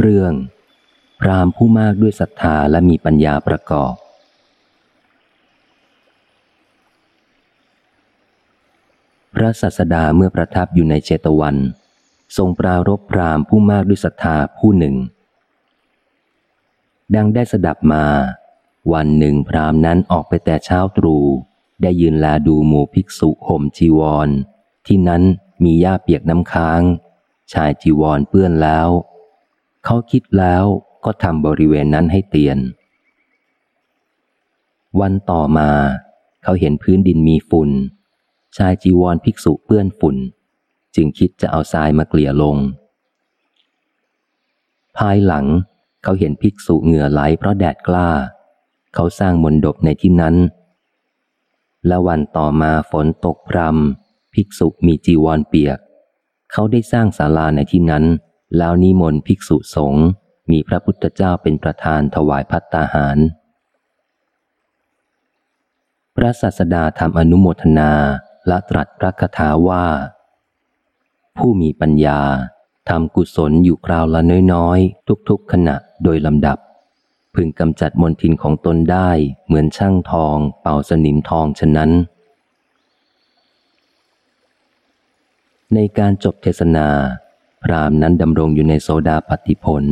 เรื่องพรามผู้มากด้วยศรัทธาและมีปัญญาประกอบ พระสัสดาเมื่อประทับอยู่ในเจตวัน ทรงปรารบพรามผู้มากด้วยศรัทธาผู้หนึ่ง ดังได้สดับมา วันหนึ่งพรามนั้นออกไปแต่เช้าตรู่ได้ยืนแลดูหมู่ภิกษุห่มจีวร ที่นั้นมีหญ้าเปียกน้ำค้าง ชายจีวรเปื้อนแล้ว เขาคิดแล้วก็ทำบริเวณนั้นให้เตียน วันต่อมา เขาเห็นพื้นดินมีฝุ่น ชายจีวรภิกษุเปื้อนฝุ่น จึงคิดจะเอาทรายมาเกลี่ยลง ภายหลังเขาเห็นภิกษุเหงื่อไหลเพราะแดดกล้า เขาสร้างมนดบในที่นั้น และวันต่อมาฝนตกพรำภิกษุมีจีวรเปียก เขาได้สร้างศาลาในที่นั้น แล้วนิมนต์ภิกษุสงฆ์มีพระพุทธเจ้าเป็นประธานถวายพัตตาหาร พระศาสดาทำอนุโมทนาและตรัสพระคาถาว่า ผู้มีปัญญาทำกุศลอยู่คราวละน้อยๆ ทุกๆขณะโดยลำดับ พึงกำจัดมนทินของตนได้เหมือนช่างทอง เป่าสนิมทองฉะนั้น ในการจบเทศนา พรามนั้นดำรงอยู่ในโซดาปฏิผล